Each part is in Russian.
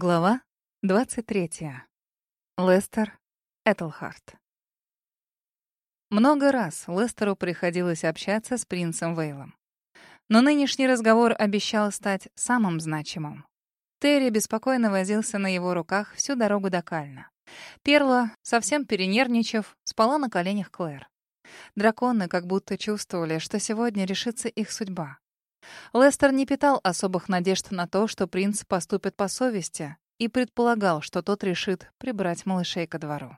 Глава 23. Лестер Этельхарт. Много раз Лестеру приходилось общаться с принцем Вейлом. Но нынешний разговор обещал стать самым значимым. Терри беспокойно возился на его руках всю дорогу до Кальна. Перла, совсем перенервничав, спала на коленях Клэр. Драконы как будто чувствовали, что сегодня решится их судьба. Лестер не питал особых надежд на то, что принц поступит по совести, и предполагал, что тот решит прибрать малышей ко двору.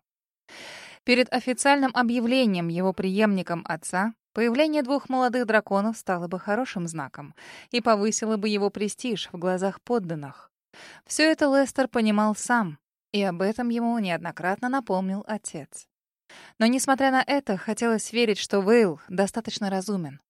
Перед официальным объявлением его преемником отца появление двух молодых драконов стало бы хорошим знаком и повысило бы его престиж в глазах подданных. Все это Лестер понимал сам, и об этом ему неоднократно напомнил отец. Но, несмотря на это, хотелось верить, что Вейл достаточно разумен,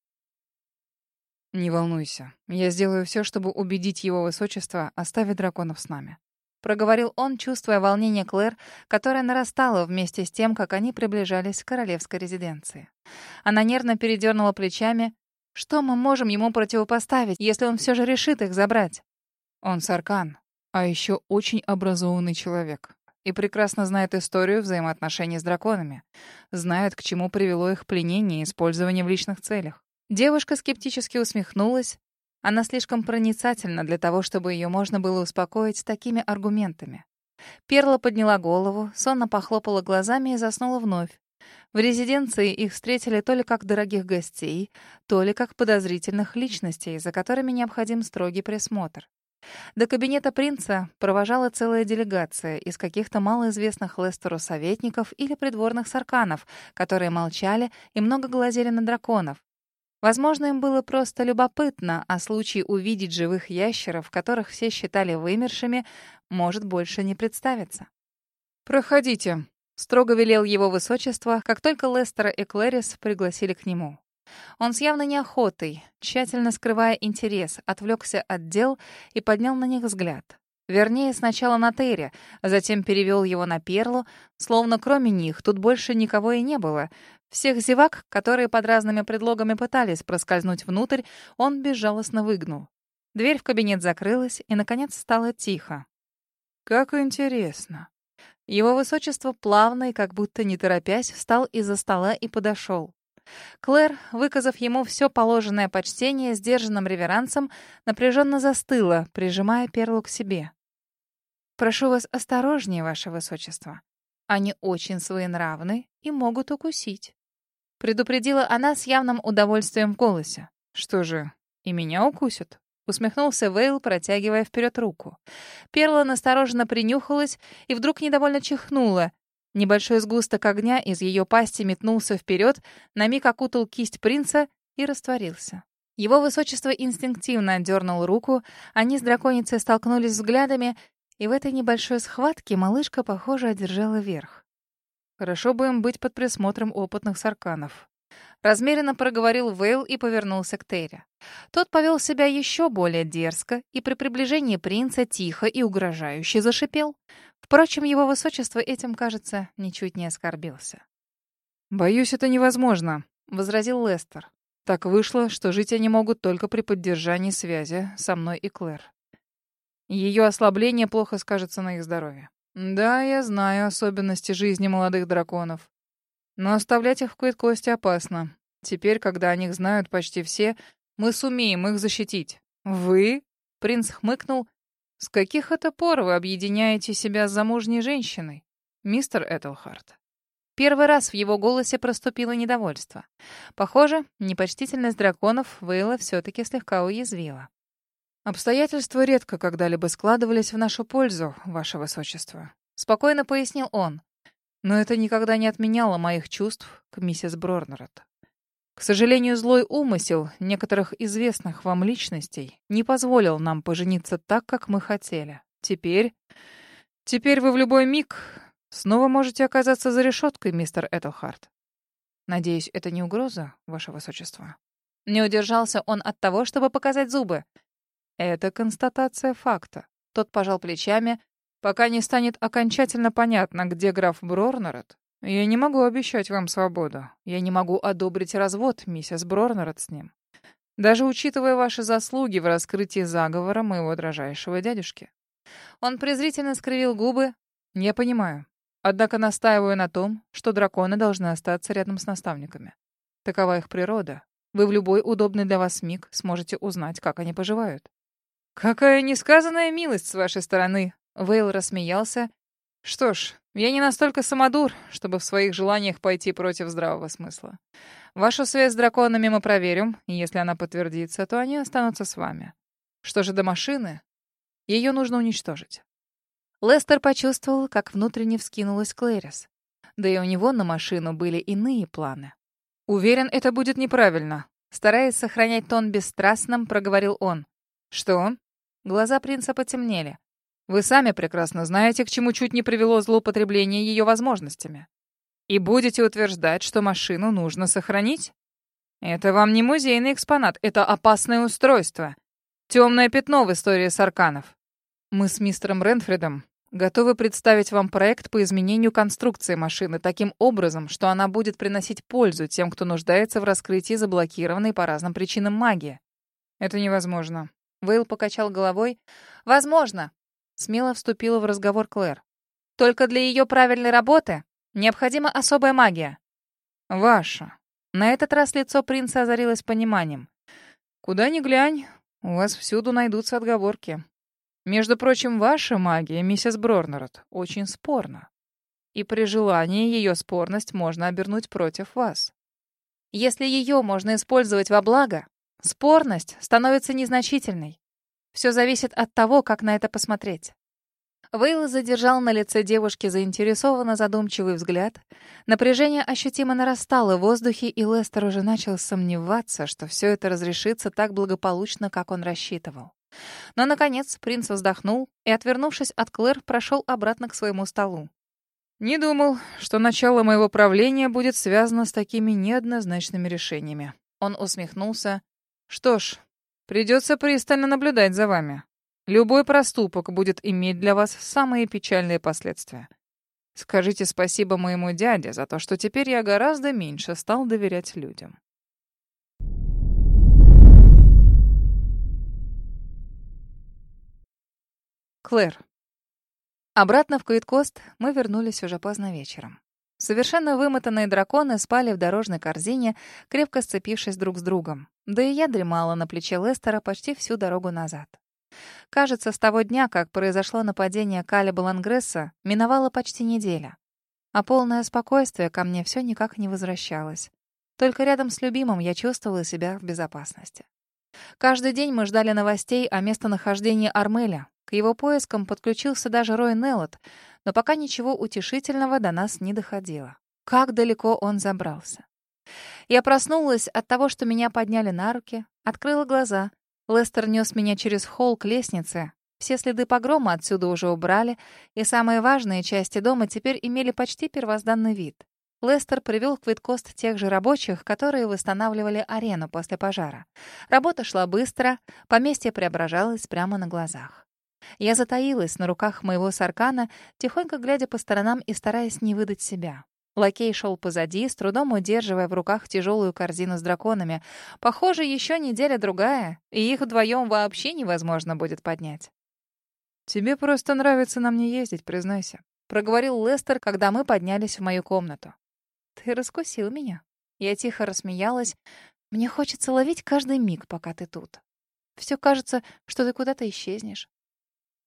«Не волнуйся. Я сделаю все, чтобы убедить его высочество оставить драконов с нами». Проговорил он, чувствуя волнение Клэр, которое нарастало вместе с тем, как они приближались к королевской резиденции. Она нервно передернула плечами. «Что мы можем ему противопоставить, если он все же решит их забрать?» «Он саркан, а еще очень образованный человек и прекрасно знает историю взаимоотношений с драконами. Знает, к чему привело их пленение и использование в личных целях. Девушка скептически усмехнулась. Она слишком проницательна для того, чтобы ее можно было успокоить такими аргументами. Перла подняла голову, сонно похлопала глазами и заснула вновь. В резиденции их встретили то ли как дорогих гостей, то ли как подозрительных личностей, за которыми необходим строгий присмотр. До кабинета принца провожала целая делегация из каких-то малоизвестных Лестеру советников или придворных сарканов, которые молчали и много глазели на драконов. Возможно, им было просто любопытно, а случай увидеть живых ящеров, которых все считали вымершими, может больше не представиться. «Проходите», — строго велел его высочество, как только Лестера и Клэрис пригласили к нему. Он с явной неохотой, тщательно скрывая интерес, отвлекся от дел и поднял на них взгляд. Вернее, сначала на Терри, а затем перевел его на Перлу, словно кроме них тут больше никого и не было. Всех зевак, которые под разными предлогами пытались проскользнуть внутрь, он безжалостно выгнул. Дверь в кабинет закрылась, и, наконец, стало тихо. «Как интересно». Его высочество плавно и как будто не торопясь встал из-за стола и подошел. Клэр, выказав ему все положенное почтение сдержанным реверансом, напряженно застыла, прижимая Перлу к себе. «Прошу вас осторожнее, ваше высочество. Они очень своенравны и могут укусить». Предупредила она с явным удовольствием в голосе. «Что же, и меня укусят?» Усмехнулся Вейл, протягивая вперед руку. Перла настороженно принюхалась и вдруг недовольно чихнула. Небольшой сгусток огня из ее пасти метнулся вперед, на миг окутал кисть принца и растворился. Его высочество инстинктивно отдернул руку, они с драконицей столкнулись взглядами, и в этой небольшой схватке малышка, похоже, одержала верх. Хорошо бы им быть под присмотром опытных сарканов. Размеренно проговорил Вейл и повернулся к Терри. Тот повел себя еще более дерзко и при приближении принца тихо и угрожающе зашипел. Впрочем, его высочество этим, кажется, ничуть не оскорбился. «Боюсь, это невозможно», — возразил Лестер. «Так вышло, что жить они могут только при поддержании связи со мной и Клэр. Ее ослабление плохо скажется на их здоровье. Да, я знаю особенности жизни молодых драконов. Но оставлять их в Квиткости опасно. Теперь, когда о них знают почти все, мы сумеем их защитить. Вы? Принц хмыкнул. С каких это пор вы объединяете себя с замужней женщиной, мистер Этельхарт? Первый раз в его голосе проступило недовольство. Похоже, непочтительность драконов Вейла все-таки слегка уязвила. «Обстоятельства редко когда-либо складывались в нашу пользу, ваше высочество», — спокойно пояснил он. «Но это никогда не отменяло моих чувств к миссис Брорнерет. К сожалению, злой умысел некоторых известных вам личностей не позволил нам пожениться так, как мы хотели. Теперь... Теперь вы в любой миг снова можете оказаться за решеткой, мистер Этельхарт. Надеюсь, это не угроза, ваше высочество?» Не удержался он от того, чтобы показать зубы. Это констатация факта. Тот пожал плечами. Пока не станет окончательно понятно, где граф Брорнерет, я не могу обещать вам свободу. Я не могу одобрить развод, миссис Брорнерет, с ним. Даже учитывая ваши заслуги в раскрытии заговора моего дрожайшего дядюшки. Он презрительно скривил губы. «Я понимаю. Однако настаиваю на том, что драконы должны остаться рядом с наставниками. Такова их природа. Вы в любой удобный для вас миг сможете узнать, как они поживают». «Какая несказанная милость с вашей стороны!» Вейл рассмеялся. «Что ж, я не настолько самодур, чтобы в своих желаниях пойти против здравого смысла. Вашу связь с драконами мы проверим, и если она подтвердится, то они останутся с вами. Что же до машины? Ее нужно уничтожить». Лестер почувствовал, как внутренне вскинулась Клэрис. Да и у него на машину были иные планы. «Уверен, это будет неправильно», — стараясь сохранять тон бесстрастным, проговорил он. «Что?» Глаза принца потемнели. «Вы сами прекрасно знаете, к чему чуть не привело злоупотребление ее возможностями. И будете утверждать, что машину нужно сохранить? Это вам не музейный экспонат, это опасное устройство. Темное пятно в истории Сарканов. Мы с мистером Ренфридом готовы представить вам проект по изменению конструкции машины таким образом, что она будет приносить пользу тем, кто нуждается в раскрытии заблокированной по разным причинам магии. Это невозможно. Вейл покачал головой. Возможно. Смело вступила в разговор Клэр. Только для ее правильной работы необходима особая магия. Ваша. На этот раз лицо принца озарилось пониманием. Куда ни глянь, у вас всюду найдутся отговорки. Между прочим, ваша магия, миссис Брорнерот, очень спорна. И при желании ее спорность можно обернуть против вас. Если ее можно использовать во благо, спорность становится незначительной. Все зависит от того, как на это посмотреть. Вейл задержал на лице девушки заинтересованно задумчивый взгляд. Напряжение ощутимо нарастало в воздухе, и Лестер уже начал сомневаться, что все это разрешится так благополучно, как он рассчитывал. Но, наконец, принц вздохнул и, отвернувшись от Клэр, прошел обратно к своему столу. «Не думал, что начало моего правления будет связано с такими неоднозначными решениями». Он усмехнулся. «Что ж, придется пристально наблюдать за вами. Любой проступок будет иметь для вас самые печальные последствия. Скажите спасибо моему дяде за то, что теперь я гораздо меньше стал доверять людям». Клэр. Обратно в Куиткост мы вернулись уже поздно вечером. Совершенно вымотанные драконы спали в дорожной корзине, крепко сцепившись друг с другом. Да и я дремала на плече Лестера почти всю дорогу назад. Кажется, с того дня, как произошло нападение Калиба Лангресса, миновала почти неделя. А полное спокойствие ко мне все никак не возвращалось. Только рядом с любимым я чувствовала себя в безопасности. Каждый день мы ждали новостей о местонахождении Армеля, к его поискам подключился даже Рой Неллот, но пока ничего утешительного до нас не доходило. Как далеко он забрался? Я проснулась от того, что меня подняли на руки, открыла глаза. Лестер нес меня через холл к лестнице. Все следы погрома отсюда уже убрали, и самые важные части дома теперь имели почти первозданный вид. Лестер привел в Квиткост тех же рабочих, которые восстанавливали арену после пожара. Работа шла быстро, поместье преображалось прямо на глазах. Я затаилась на руках моего саркана, тихонько глядя по сторонам и стараясь не выдать себя. Лакей шел позади, с трудом удерживая в руках тяжелую корзину с драконами. Похоже, еще неделя-другая, и их вдвоем вообще невозможно будет поднять. «Тебе просто нравится на мне ездить, признайся», — проговорил Лестер, когда мы поднялись в мою комнату. «Ты раскусил меня». Я тихо рассмеялась. «Мне хочется ловить каждый миг, пока ты тут. Все кажется, что ты куда-то исчезнешь.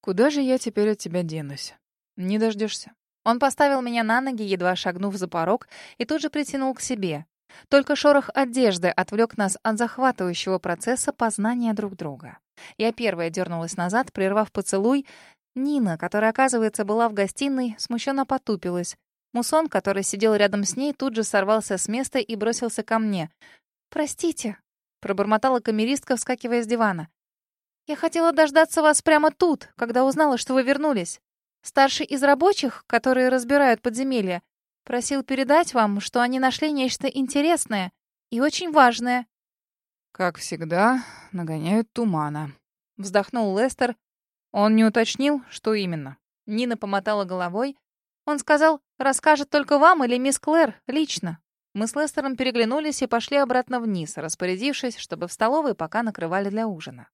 Куда же я теперь от тебя денусь? Не дождешься. Он поставил меня на ноги, едва шагнув за порог, и тут же притянул к себе. Только шорох одежды отвлек нас от захватывающего процесса познания друг друга. Я первая дернулась назад, прервав поцелуй. Нина, которая, оказывается, была в гостиной, смущенно потупилась. Мусон, который сидел рядом с ней, тут же сорвался с места и бросился ко мне. «Простите», — пробормотала камеристка, вскакивая с дивана. Я хотела дождаться вас прямо тут, когда узнала, что вы вернулись. Старший из рабочих, которые разбирают подземелья, просил передать вам, что они нашли нечто интересное и очень важное. Как всегда, нагоняют тумана. Вздохнул Лестер. Он не уточнил, что именно. Нина помотала головой. Он сказал, расскажет только вам или мисс Клэр лично. Мы с Лестером переглянулись и пошли обратно вниз, распорядившись, чтобы в столовой пока накрывали для ужина.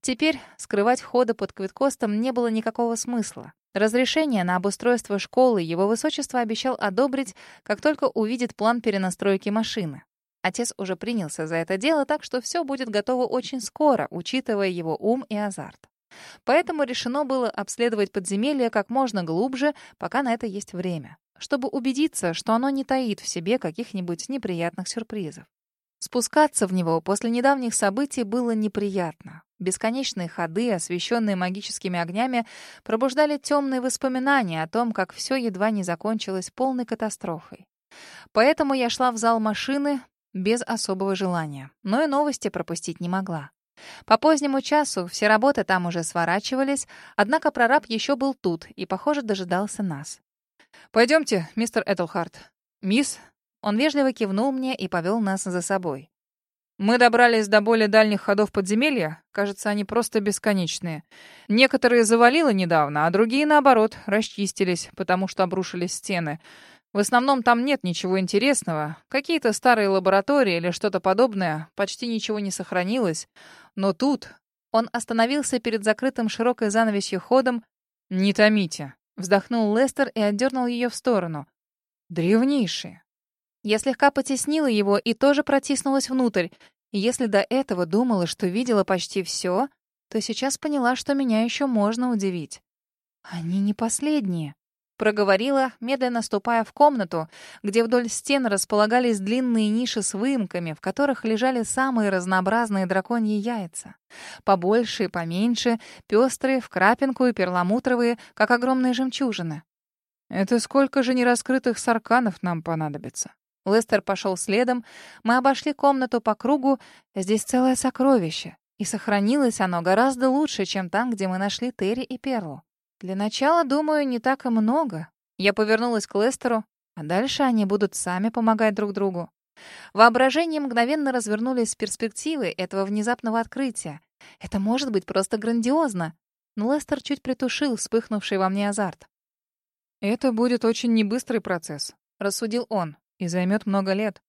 Теперь скрывать входы под Квиткостом не было никакого смысла. Разрешение на обустройство школы его высочество обещал одобрить, как только увидит план перенастройки машины. Отец уже принялся за это дело, так что все будет готово очень скоро, учитывая его ум и азарт. Поэтому решено было обследовать подземелье как можно глубже, пока на это есть время, чтобы убедиться, что оно не таит в себе каких-нибудь неприятных сюрпризов. Спускаться в него после недавних событий было неприятно. Бесконечные ходы, освещенные магическими огнями, пробуждали темные воспоминания о том, как все едва не закончилось полной катастрофой. Поэтому я шла в зал машины без особого желания, но и новости пропустить не могла. По позднему часу все работы там уже сворачивались, однако прораб еще был тут и, похоже, дожидался нас. «Пойдемте, мистер Этлхарт. Мисс, он вежливо кивнул мне и повел нас за собой. Мы добрались до более дальних ходов подземелья. Кажется, они просто бесконечные. Некоторые завалило недавно, а другие, наоборот, расчистились, потому что обрушились стены. В основном там нет ничего интересного. Какие-то старые лаборатории или что-то подобное. Почти ничего не сохранилось. Но тут... Он остановился перед закрытым широкой занавесью ходом. «Не томите», — вздохнул Лестер и отдернул ее в сторону. «Древнейшие. Я слегка потеснила его и тоже протиснулась внутрь. Если до этого думала, что видела почти все, то сейчас поняла, что меня еще можно удивить. Они не последние. Проговорила, медленно ступая в комнату, где вдоль стен располагались длинные ниши с выемками, в которых лежали самые разнообразные драконьи яйца. Побольше и поменьше, пестрые, в крапинку и перламутровые, как огромные жемчужины. «Это сколько же нераскрытых сарканов нам понадобится?» Лестер пошел следом. Мы обошли комнату по кругу. Здесь целое сокровище. И сохранилось оно гораздо лучше, чем там, где мы нашли Терри и Перлу. Для начала, думаю, не так и много. Я повернулась к Лестеру, а дальше они будут сами помогать друг другу. Воображение мгновенно развернулись перспективы этого внезапного открытия. Это может быть просто грандиозно. Но Лестер чуть притушил вспыхнувший во мне азарт. «Это будет очень небыстрый процесс», — рассудил он. И займет много лет.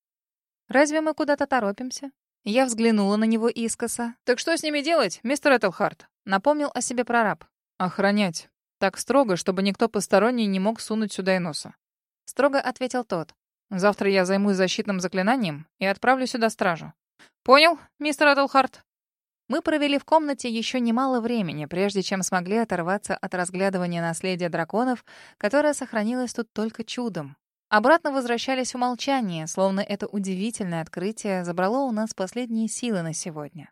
Разве мы куда-то торопимся? Я взглянула на него искоса. «Так что с ними делать, мистер Этельхарт?» Напомнил о себе прораб. «Охранять. Так строго, чтобы никто посторонний не мог сунуть сюда и носа». Строго ответил тот. «Завтра я займусь защитным заклинанием и отправлю сюда стражу». «Понял, мистер Этельхарт?» Мы провели в комнате еще немало времени, прежде чем смогли оторваться от разглядывания наследия драконов, которое сохранилось тут только чудом. Обратно возвращались в молчание, словно это удивительное открытие забрало у нас последние силы на сегодня.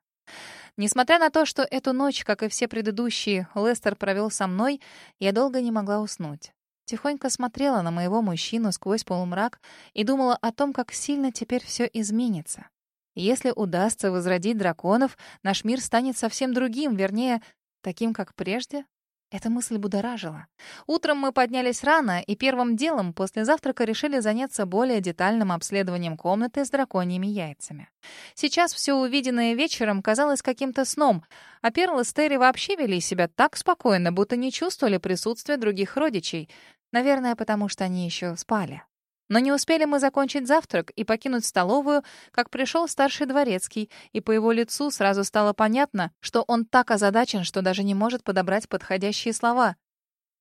Несмотря на то, что эту ночь, как и все предыдущие, Лестер провел со мной, я долго не могла уснуть. Тихонько смотрела на моего мужчину сквозь полумрак и думала о том, как сильно теперь все изменится. Если удастся возродить драконов, наш мир станет совсем другим, вернее, таким, как прежде, эта мысль будоражила. Утром мы поднялись рано и первым делом после завтрака решили заняться более детальным обследованием комнаты с драконьими яйцами. Сейчас все увиденное вечером казалось каким-то сном, а Перл и Стери вообще вели себя так спокойно, будто не чувствовали присутствия других родичей. Наверное, потому что они еще спали. Но не успели мы закончить завтрак и покинуть столовую, как пришел старший дворецкий, и по его лицу сразу стало понятно, что он так озадачен, что даже не может подобрать подходящие слова.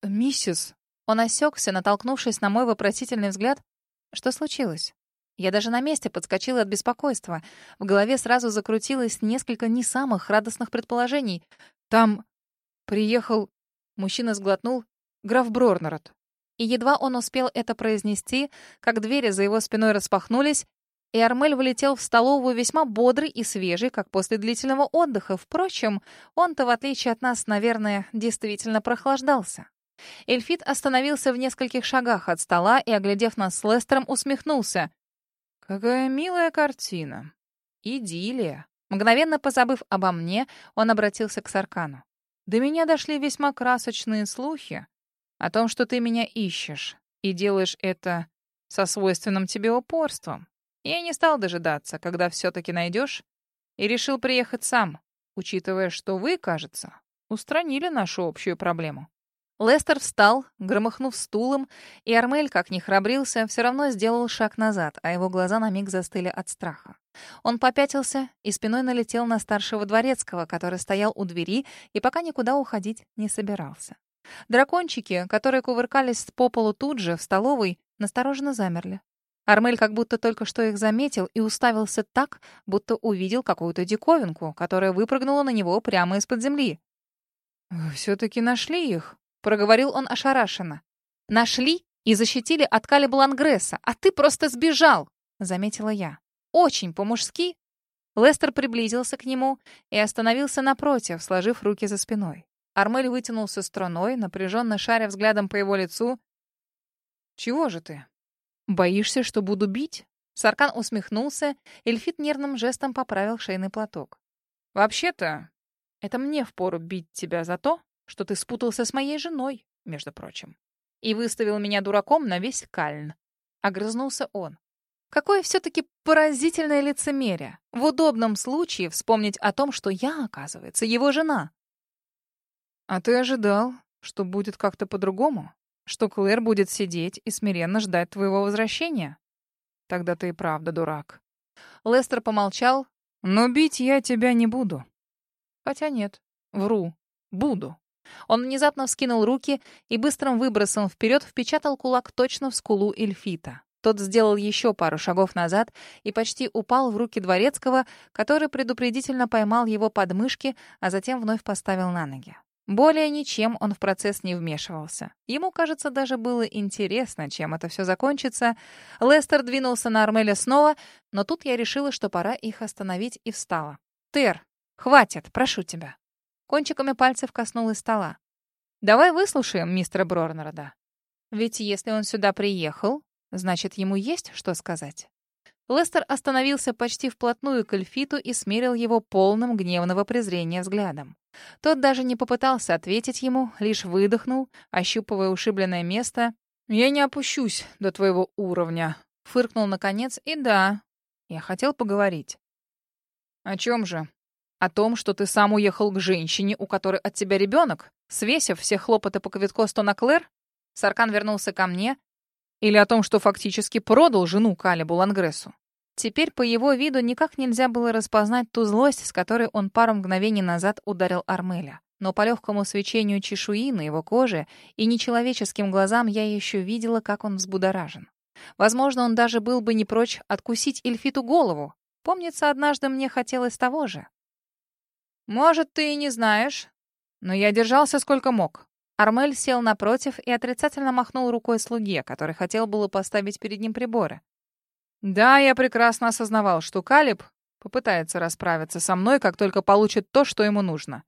«Миссис...» Он осекся, натолкнувшись на мой вопросительный взгляд. «Что случилось?» Я даже на месте подскочила от беспокойства. В голове сразу закрутилось несколько не самых радостных предположений. «Там приехал...» Мужчина сглотнул. «Граф Брорнерот». И едва он успел это произнести, как двери за его спиной распахнулись, и Армель вылетел в столовую весьма бодрый и свежий, как после длительного отдыха. Впрочем, он-то, в отличие от нас, наверное, действительно прохлаждался. Эльфит остановился в нескольких шагах от стола и, оглядев нас с Лестером, усмехнулся. «Какая милая картина. Идиллия». Мгновенно позабыв обо мне, он обратился к Саркану. «До меня дошли весьма красочные слухи, о том, что ты меня ищешь, и делаешь это со свойственным тебе упорством. Я не стал дожидаться, когда все-таки найдешь, и решил приехать сам, учитывая, что вы, кажется, устранили нашу общую проблему. Лестер встал, громыхнув стулом, и Армель, как ни храбрился, все равно сделал шаг назад, а его глаза на миг застыли от страха. Он попятился и спиной налетел на старшего дворецкого, который стоял у двери и пока никуда уходить не собирался. Дракончики, которые кувыркались по полу тут же, в столовой, настороженно замерли. Армель как будто только что их заметил и уставился так, будто увидел какую-то диковинку, которая выпрыгнула на него прямо из-под земли. «Вы все-таки нашли их?» — проговорил он ошарашенно. «Нашли и защитили от Калиба Лангресса, а ты просто сбежал!» — заметила я. «Очень по-мужски». Лестер приблизился к нему и остановился напротив, сложив руки за спиной. Армель вытянулся струной, напряженно шаря взглядом по его лицу. «Чего же ты? Боишься, что буду бить?» Саркан усмехнулся, Эльфит нервным жестом поправил шейный платок. «Вообще-то, это мне впору бить тебя за то, что ты спутался с моей женой, между прочим, и выставил меня дураком на весь Кальн». Огрызнулся он. Какое все-таки поразительное лицемерие. В удобном случае вспомнить о том, что я, оказывается, его жена. А ты ожидал, что будет как-то по-другому? Что Клэр будет сидеть и смиренно ждать твоего возвращения? Тогда ты и правда дурак. Лестер помолчал. Но бить я тебя не буду. Хотя нет, вру. Буду. Он внезапно вскинул руки и быстрым выбросом вперед впечатал кулак точно в скулу Эльфита. Тот сделал еще пару шагов назад и почти упал в руки Дворецкого, который предупредительно поймал его подмышки, а затем вновь поставил на ноги. Более ничем он в процесс не вмешивался. Ему, кажется, даже было интересно, чем это все закончится. Лестер двинулся на Армеля снова, но тут я решила, что пора их остановить, и встала. «Тер, хватит, прошу тебя». Кончиками пальцев коснулась стола. «Давай выслушаем мистера Брорнерда. Ведь если он сюда приехал, значит, ему есть что сказать». Лестер остановился почти вплотную к Эльфиту и смерил его полным гневного презрения взглядом. Тот даже не попытался ответить ему, лишь выдохнул, ощупывая ушибленное место. «Я не опущусь до твоего уровня», — фыркнул наконец. «И да, я хотел поговорить». «О чем же? О том, что ты сам уехал к женщине, у которой от тебя ребенок, свесив все хлопоты по Квиткосту на Клэр?» Саркан вернулся ко мне. «Или о том, что фактически продал жену Калибу Лангрессу?» Теперь по его виду никак нельзя было распознать ту злость, с которой он пару мгновений назад ударил Армеля. Но по легкому свечению чешуи на его коже и нечеловеческим глазам я еще видела, как он взбудоражен. Возможно, он даже был бы не прочь откусить Эльфиту голову. Помнится, однажды мне хотелось того же. «Может, ты и не знаешь, но я держался сколько мог». Армель сел напротив и отрицательно махнул рукой слуге, который хотел было поставить перед ним приборы. Да, я прекрасно осознавал, что Калиб попытается расправиться со мной, как только получит то, что ему нужно.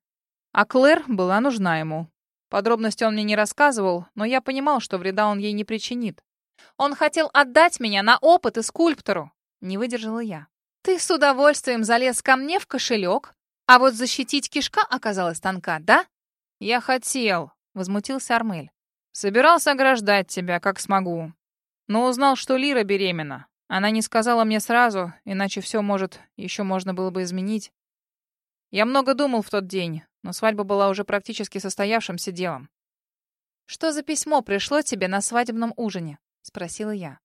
А Клэр была нужна ему. Подробности он мне не рассказывал, но я понимал, что вреда он ей не причинит. Он хотел отдать меня на опыт и скульптору. Не выдержала я. Ты с удовольствием залез ко мне в кошелек, а вот защитить кишка оказалась тонка, да? Я хотел, возмутился Армель. Собирался ограждать тебя, как смогу. Но узнал, что Лира беременна. Она не сказала мне сразу, иначе все, может, еще можно было бы изменить. Я много думал в тот день, но свадьба была уже практически состоявшимся делом. «Что за письмо пришло тебе на свадебном ужине?» — спросила я.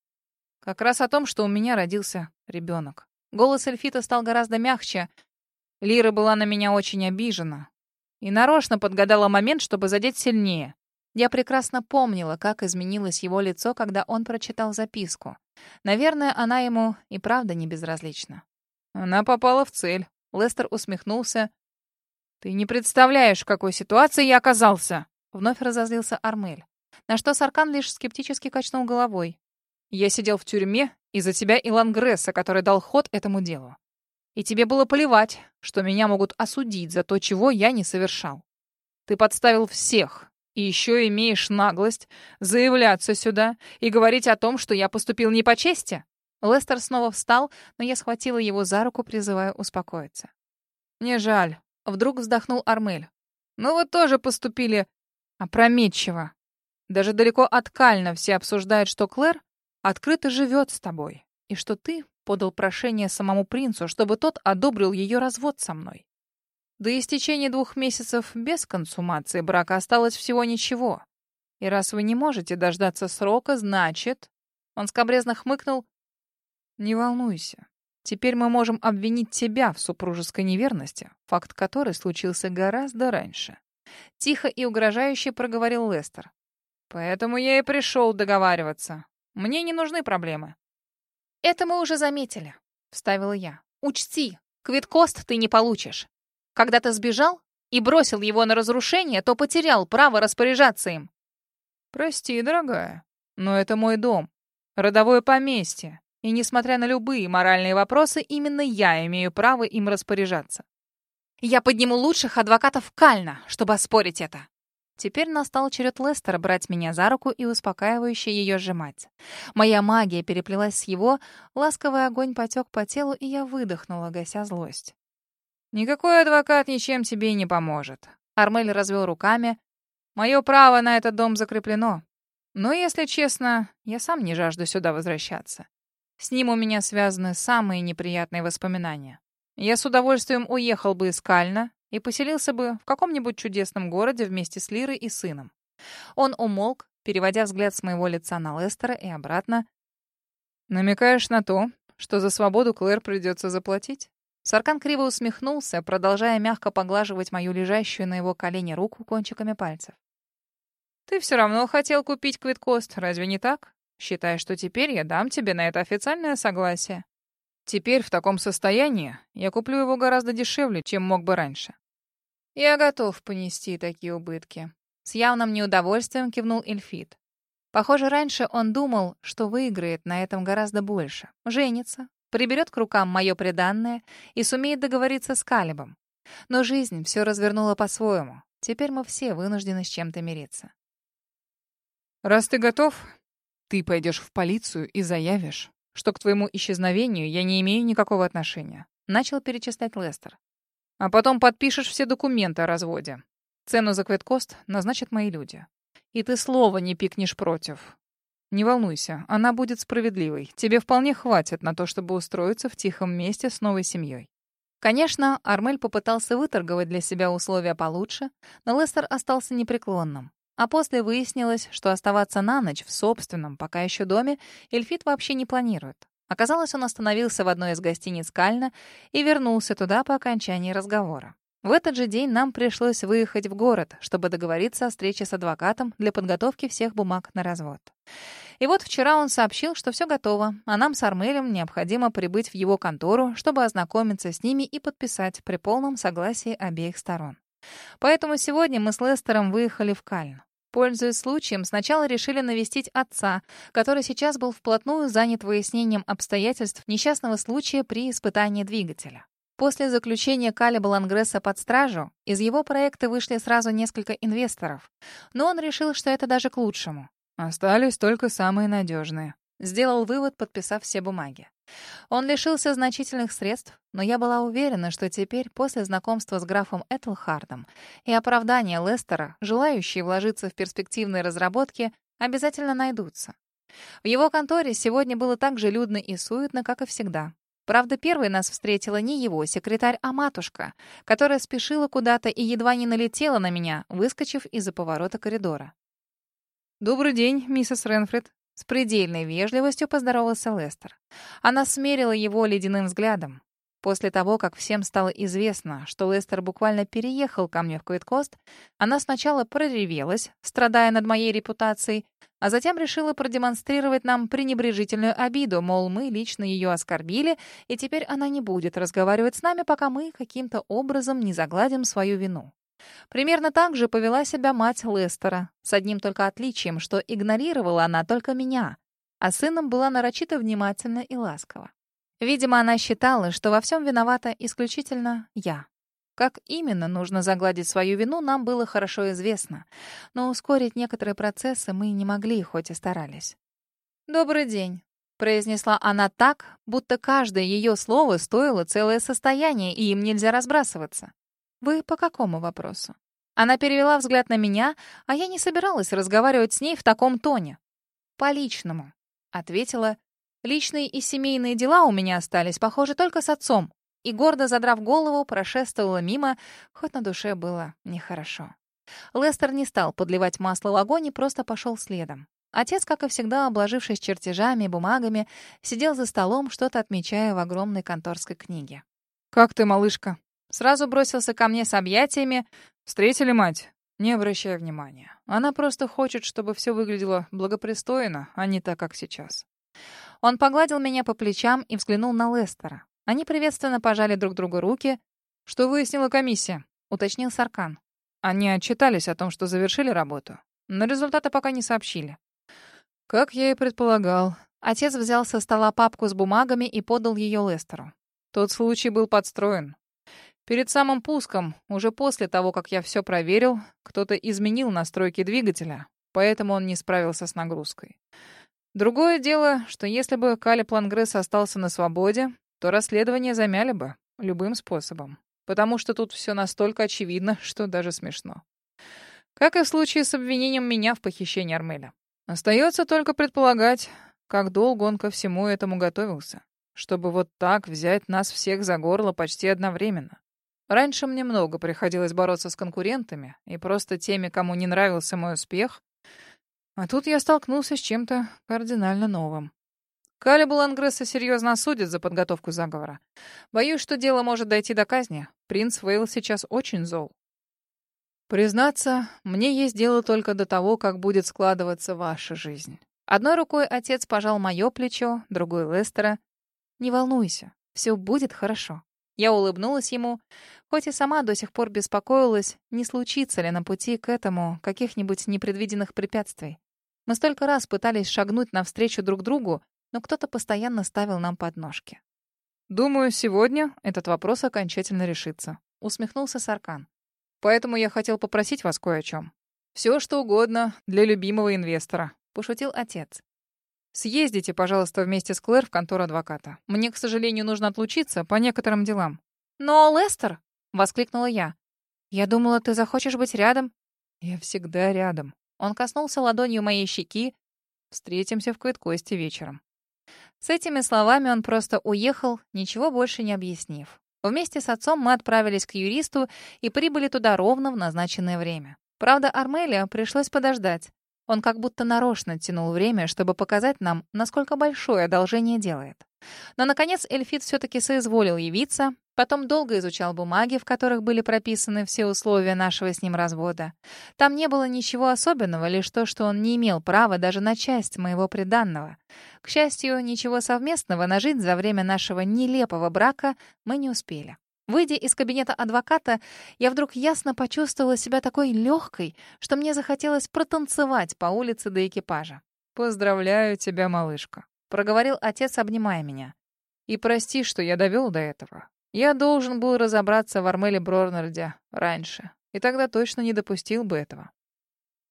Как раз о том, что у меня родился ребенок. Голос Эльфита стал гораздо мягче. Лира была на меня очень обижена. И нарочно подгадала момент, чтобы задеть сильнее. Я прекрасно помнила, как изменилось его лицо, когда он прочитал записку. Наверное, она ему и правда не безразлична. Она попала в цель. Лестер усмехнулся. «Ты не представляешь, в какой ситуации я оказался!» Вновь разозлился Армель. На что Саркан лишь скептически качнул головой. «Я сидел в тюрьме из-за тебя и Лангресса, который дал ход этому делу. И тебе было плевать, что меня могут осудить за то, чего я не совершал. Ты подставил всех, и еще имеешь наглость заявляться сюда и говорить о том, что я поступил не по чести?» Лестер снова встал, но я схватила его за руку, призывая успокоиться. «Мне жаль», — вдруг вздохнул Армель. «Но вы тоже поступили опрометчиво. Даже далеко от Кальна все обсуждают, что Клэр открыто живет с тобой, и что ты подал прошение самому принцу, чтобы тот одобрил ее развод со мной. До истечения двух месяцев без консумации брака осталось всего ничего. И раз вы не можете дождаться срока, значит...» Он скобрезно хмыкнул. «Не волнуйся. Теперь мы можем обвинить тебя в супружеской неверности, факт которой случился гораздо раньше. Тихо и угрожающе проговорил Лестер. Поэтому я и пришел договариваться. Мне не нужны проблемы. Это мы уже заметили, вставила я. Учти, квиткост ты не получишь. Когда ты сбежал и бросил его на разрушение, то потерял право распоряжаться им. Прости, дорогая, но это мой дом, родовое поместье. И несмотря на любые моральные вопросы, именно я имею право им распоряжаться. Я подниму лучших адвокатов Кальна, чтобы оспорить это. Теперь настал черед Лестера брать меня за руку и успокаивающе ее сжимать. Моя магия переплелась с его, ласковый огонь потек по телу, и я выдохнула, гася злость. «Никакой адвокат ничем тебе не поможет». Армель развел руками. «Мое право на этот дом закреплено. Но, если честно, я сам не жажду сюда возвращаться. С ним у меня связаны самые неприятные воспоминания. Я с удовольствием уехал бы из Кальна и поселился бы в каком-нибудь чудесном городе вместе с Лирой и сыном. Он умолк, переводя взгляд с моего лица на Лестера и обратно. «Намекаешь на то, что за свободу Клэр придется заплатить?» Саркан криво усмехнулся, продолжая мягко поглаживать мою лежащую на его колене руку кончиками пальцев. «Ты все равно хотел купить квиткост, разве не так? Считай, что теперь я дам тебе на это официальное согласие. Теперь в таком состоянии я куплю его гораздо дешевле, чем мог бы раньше. Я готов понести такие убытки. С явным неудовольствием кивнул Эльфит. Похоже, раньше он думал, что выиграет на этом гораздо больше. Женится, приберет к рукам мое преданное и сумеет договориться с Калибом. Но жизнь все развернула по-своему. Теперь мы все вынуждены с чем-то мириться. «Раз ты готов, ты пойдешь в полицию и заявишь, что к твоему исчезновению я не имею никакого отношения. Начал перечислять Лестер. А потом подпишешь все документы о разводе. Цену за квиткост назначат мои люди. И ты слова не пикнешь против. Не волнуйся, она будет справедливой. Тебе вполне хватит на то, чтобы устроиться в тихом месте с новой семьей. Конечно, Армель попытался выторговать для себя условия получше, но Лестер остался непреклонным. А после выяснилось, что оставаться на ночь в собственном, пока еще доме, Эльфит вообще не планирует. Оказалось, он остановился в одной из гостиниц Кальна и вернулся туда по окончании разговора. В этот же день нам пришлось выехать в город, чтобы договориться о встрече с адвокатом для подготовки всех бумаг на развод. И вот вчера он сообщил, что все готово, а нам с Армелем необходимо прибыть в его контору, чтобы ознакомиться с ними и подписать при полном согласии обеих сторон. Поэтому сегодня мы с Лестером выехали в Кальн. Пользуясь случаем, сначала решили навестить отца, который сейчас был вплотную занят выяснением обстоятельств несчастного случая при испытании двигателя. После заключения Калиба Лангресса под стражу из его проекта вышли сразу несколько инвесторов, но он решил, что это даже к лучшему. Остались только самые надежные. Сделал вывод, подписав все бумаги. Он лишился значительных средств, но я была уверена, что теперь, после знакомства с графом Этлхардом и оправдания Лестера, желающие вложиться в перспективные разработки, обязательно найдутся. В его конторе сегодня было так же людно и суетно, как и всегда. Правда, первой нас встретила не его секретарь, а матушка, которая спешила куда-то и едва не налетела на меня, выскочив из-за поворота коридора. «Добрый день, миссис Ренфрид», с предельной вежливостью поздоровался Лестер. Она смерила его ледяным взглядом. После того, как всем стало известно, что Лестер буквально переехал ко мне в Квиткост, она сначала проревелась, страдая над моей репутацией, а затем решила продемонстрировать нам пренебрежительную обиду, мол, мы лично ее оскорбили, и теперь она не будет разговаривать с нами, пока мы каким-то образом не загладим свою вину. Примерно так же повела себя мать Лестера, с одним только отличием, что игнорировала она только меня, а сыном была нарочито внимательна и ласкова. Видимо, она считала, что во всем виновата исключительно я. Как именно нужно загладить свою вину, нам было хорошо известно, но ускорить некоторые процессы мы не могли, хоть и старались. «Добрый день», — произнесла она так, будто каждое ее слово стоило целое состояние, и им нельзя разбрасываться. «Вы по какому вопросу?» Она перевела взгляд на меня, а я не собиралась разговаривать с ней в таком тоне. «По личному», — ответила. «Личные и семейные дела у меня остались, похоже, только с отцом». И гордо задрав голову, прошествовала мимо, хоть на душе было нехорошо. Лестер не стал подливать масло в огонь и просто пошел следом. Отец, как и всегда, обложившись чертежами и бумагами, сидел за столом, что-то отмечая в огромной конторской книге. «Как ты, малышка?» Сразу бросился ко мне с объятиями. «Встретили мать?» Не обращая внимания. Она просто хочет, чтобы все выглядело благопристойно, а не так, как сейчас. Он погладил меня по плечам и взглянул на Лестера. Они приветственно пожали друг другу руки. «Что выяснила комиссия?» — уточнил Саркан. Они отчитались о том, что завершили работу, но результаты пока не сообщили. Как я и предполагал. Отец взял со стола папку с бумагами и подал ее Лестеру. Тот случай был подстроен. Перед самым пуском, уже после того, как я все проверил, кто-то изменил настройки двигателя, поэтому он не справился с нагрузкой. Другое дело, что если бы Кали Плангресс остался на свободе, то расследование замяли бы любым способом, потому что тут все настолько очевидно, что даже смешно. Как и в случае с обвинением меня в похищении Армеля. Остается только предполагать, как долго он ко всему этому готовился, чтобы вот так взять нас всех за горло почти одновременно. Раньше мне много приходилось бороться с конкурентами и просто теми, кому не нравился мой успех. А тут я столкнулся с чем-то кардинально новым. Калибу Лангресса серьезно осудят за подготовку заговора. Боюсь, что дело может дойти до казни. Принц Вейл сейчас очень зол. Признаться, мне есть дело только до того, как будет складываться ваша жизнь. Одной рукой отец пожал мое плечо, другой — Лестера. «Не волнуйся, все будет хорошо». Я улыбнулась ему, хоть и сама до сих пор беспокоилась, не случится ли на пути к этому каких-нибудь непредвиденных препятствий. Мы столько раз пытались шагнуть навстречу друг другу, но кто-то постоянно ставил нам подножки. «Думаю, сегодня этот вопрос окончательно решится», — усмехнулся Саркан. «Поэтому я хотел попросить вас кое о чем. Все, что угодно для любимого инвестора», — пошутил отец. Съездите, пожалуйста, вместе с Клэр в контору адвоката. Мне, к сожалению, нужно отлучиться по некоторым делам. Но, Лестер, воскликнула я. Я думала, ты захочешь быть рядом. Я всегда рядом. Он коснулся ладонью моей щеки. Встретимся в Квиткости вечером. С этими словами он просто уехал, ничего больше не объяснив. Вместе с отцом мы отправились к юристу и прибыли туда ровно в назначенное время. Правда, Армелия пришлось подождать. Он как будто нарочно тянул время, чтобы показать нам, насколько большое одолжение делает. Но, наконец, Эльфит все-таки соизволил явиться, потом долго изучал бумаги, в которых были прописаны все условия нашего с ним развода. Там не было ничего особенного, лишь то, что он не имел права даже на часть моего приданного. К счастью, ничего совместного нажить за время нашего нелепого брака мы не успели. Выйдя из кабинета адвоката, я вдруг ясно почувствовала себя такой легкой, что мне захотелось протанцевать по улице до экипажа. «Поздравляю тебя, малышка», — проговорил отец, обнимая меня. «И прости, что я довел до этого. Я должен был разобраться в Армеле Брорнарде раньше, и тогда точно не допустил бы этого».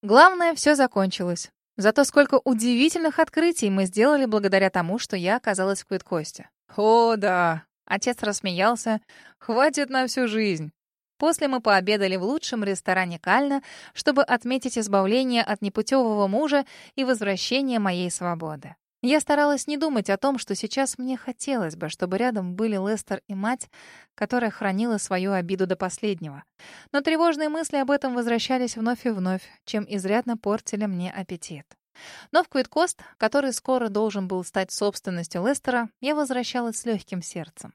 Главное, все закончилось. Зато сколько удивительных открытий мы сделали благодаря тому, что я оказалась в Квиткосте. «О, да!» Отец рассмеялся. «Хватит на всю жизнь». После мы пообедали в лучшем ресторане Кальна, чтобы отметить избавление от непутевого мужа и возвращение моей свободы. Я старалась не думать о том, что сейчас мне хотелось бы, чтобы рядом были Лестер и мать, которая хранила свою обиду до последнего. Но тревожные мысли об этом возвращались вновь и вновь, чем изрядно портили мне аппетит. Но в Квиткост, который скоро должен был стать собственностью Лестера, я возвращалась с легким сердцем.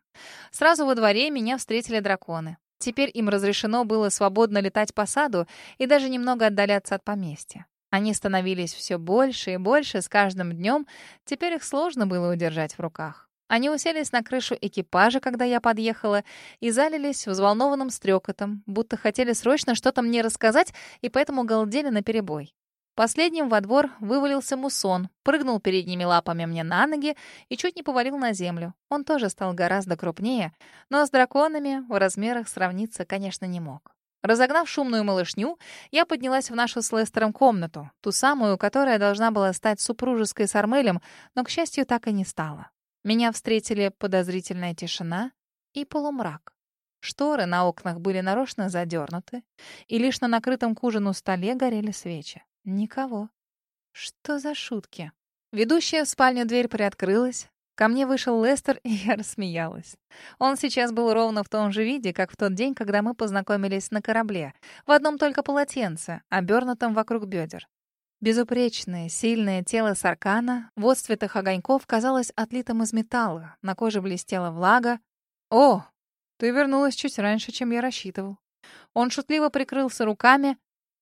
Сразу во дворе меня встретили драконы. Теперь им разрешено было свободно летать по саду и даже немного отдаляться от поместья. Они становились все больше и больше с каждым днем, теперь их сложно было удержать в руках. Они уселись на крышу экипажа, когда я подъехала, и залились взволнованным стрекотом, будто хотели срочно что-то мне рассказать и поэтому галдели наперебой. Последним во двор вывалился мусон, прыгнул передними лапами мне на ноги и чуть не повалил на землю. Он тоже стал гораздо крупнее, но с драконами в размерах сравниться, конечно, не мог. Разогнав шумную малышню, я поднялась в нашу с Лестером комнату, ту самую, которая должна была стать супружеской с Армелем, но, к счастью, так и не стала. Меня встретили подозрительная тишина и полумрак. Шторы на окнах были нарочно задернуты, и лишь на накрытом к ужину столе горели свечи. Никого. Что за шутки? Ведущая в спальню дверь приоткрылась. Ко мне вышел Лестер, и я рассмеялась. Он сейчас был ровно в том же виде, как в тот день, когда мы познакомились на корабле, в одном только полотенце, обернутом вокруг бедер. Безупречное, сильное тело Саркана в отцветах огоньков казалось отлитым из металла. На коже блестела влага. «О, ты вернулась чуть раньше, чем я рассчитывал». Он шутливо прикрылся руками.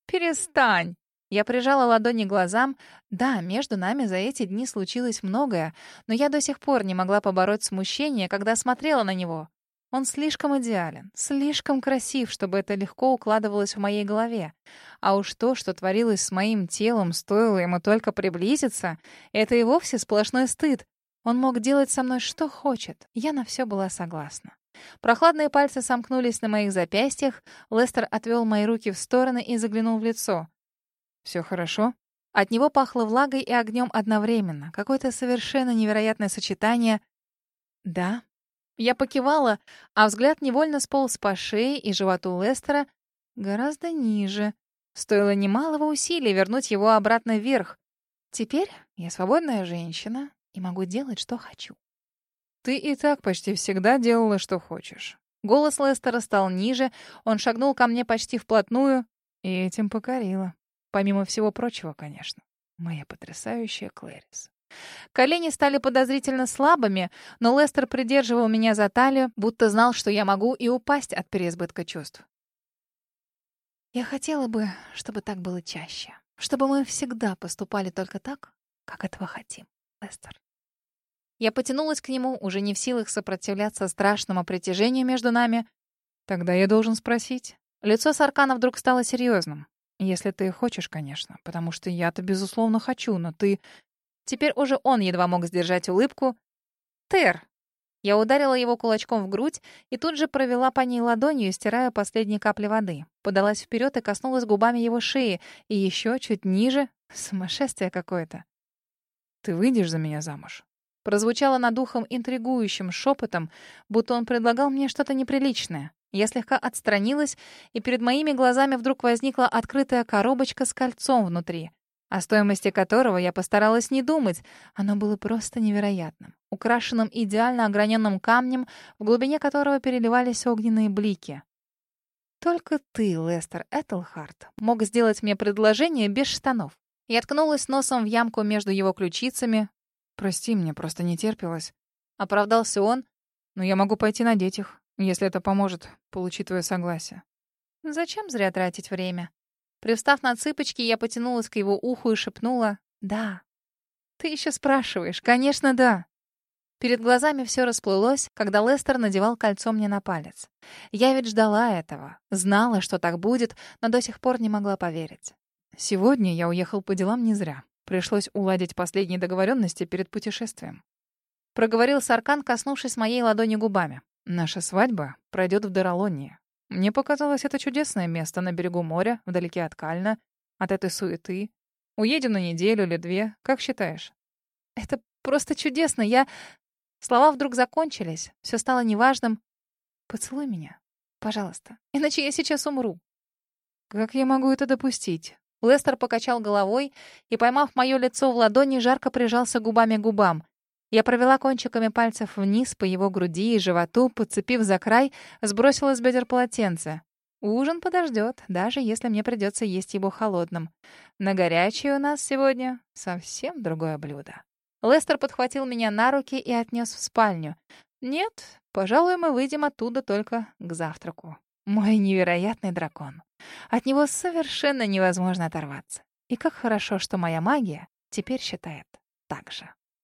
«Перестань!» Я прижала ладони глазам. Да, между нами за эти дни случилось многое, но я до сих пор не могла побороть смущение, когда смотрела на него. Он слишком идеален, слишком красив, чтобы это легко укладывалось в моей голове. А уж то, что творилось с моим телом, стоило ему только приблизиться, это и вовсе сплошной стыд. Он мог делать со мной что хочет. Я на все была согласна. Прохладные пальцы сомкнулись на моих запястьях. Лестер отвел мои руки в стороны и заглянул в лицо. «Все хорошо?» От него пахло влагой и огнем одновременно. Какое-то совершенно невероятное сочетание. «Да». Я покивала, а взгляд невольно сполз по шее и животу Лестера гораздо ниже. Стоило немалого усилия вернуть его обратно вверх. Теперь я свободная женщина и могу делать, что хочу. Ты и так почти всегда делала, что хочешь. Голос Лестера стал ниже, он шагнул ко мне почти вплотную и этим покорила. Помимо всего прочего, конечно. Моя потрясающая Клэрис. Колени стали подозрительно слабыми, но Лестер придерживал меня за талию, будто знал, что я могу и упасть от переизбытка чувств. Я хотела бы, чтобы так было чаще. Чтобы мы всегда поступали только так, как этого хотим, Лестер. Я потянулась к нему, уже не в силах сопротивляться страшному притяжению между нами. Тогда я должен спросить. Лицо Саркана вдруг стало серьезным. Если ты хочешь, конечно, потому что я-то, безусловно, хочу, но ты... Теперь уже он едва мог сдержать улыбку. «Тер!» Я ударила его кулачком в грудь и тут же провела по ней ладонью, стирая последние капли воды. Подалась вперед и коснулась губами его шеи, и еще чуть ниже. Сумасшествие какое-то. «Ты выйдешь за меня замуж?» Прозвучало над ухом интригующим шепотом, будто он предлагал мне что-то неприличное. Я слегка отстранилась, и перед моими глазами вдруг возникла открытая коробочка с кольцом внутри, о стоимости которого я постаралась не думать. Оно было просто невероятным, украшенным идеально ограненным камнем, в глубине которого переливались огненные блики. Только ты, Лестер Этельхарт, мог сделать мне предложение без штанов. Я ткнулась носом в ямку между его ключицами. «Прости, мне просто не терпелось». Оправдался он. «Но я могу пойти надеть их. Если это поможет получить твое согласие. Зачем зря тратить время? Привстав на цыпочки, я потянулась к его уху и шепнула «Да». «Ты еще спрашиваешь?» «Конечно, да». Перед глазами все расплылось, когда Лестер надевал кольцо мне на палец. Я ведь ждала этого, знала, что так будет, но до сих пор не могла поверить. Сегодня я уехал по делам не зря. Пришлось уладить последние договоренности перед путешествием. Проговорил Саркан, коснувшись моей ладони губами. Наша свадьба пройдет в Даралонии. Мне показалось это чудесное место на берегу моря, вдалеке от Кальна, от этой суеты. Уедем на неделю или две, как считаешь? Это просто чудесно. Я... Слова вдруг закончились. Все стало неважным. Поцелуй меня, пожалуйста. Иначе я сейчас умру. Как я могу это допустить? Лестер покачал головой и, поймав мое лицо в ладони, жарко прижался губами к губам. Я провела кончиками пальцев вниз по его груди и животу, подцепив за край, сбросила с бедер полотенце. Ужин подождет, даже если мне придется есть его холодным. На горячее у нас сегодня совсем другое блюдо. Лестер подхватил меня на руки и отнес в спальню. Нет, пожалуй, мы выйдем оттуда только к завтраку. Мой невероятный дракон. От него совершенно невозможно оторваться. И как хорошо, что моя магия теперь считает так же.